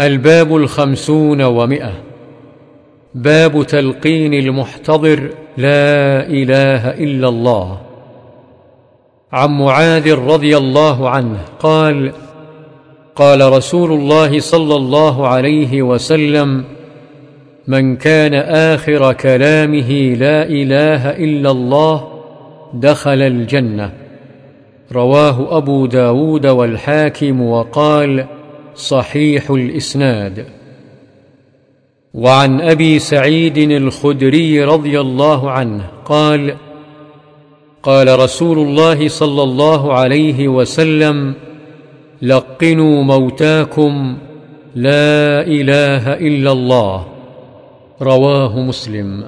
الباب الخمسون ومئة. باب تلقين المحتضر لا إله إلا الله. عن معاذ رضي الله عنه قال قال رسول الله صلى الله عليه وسلم من كان آخر كلامه لا إله إلا الله دخل الجنة. رواه أبو داود والحاكم وقال صحيح الإسناد. وعن أبي سعيد الخدري رضي الله عنه قال قال رسول الله صلى الله عليه وسلم لقنوا موتاكم لا إله إلا الله. رواه مسلم.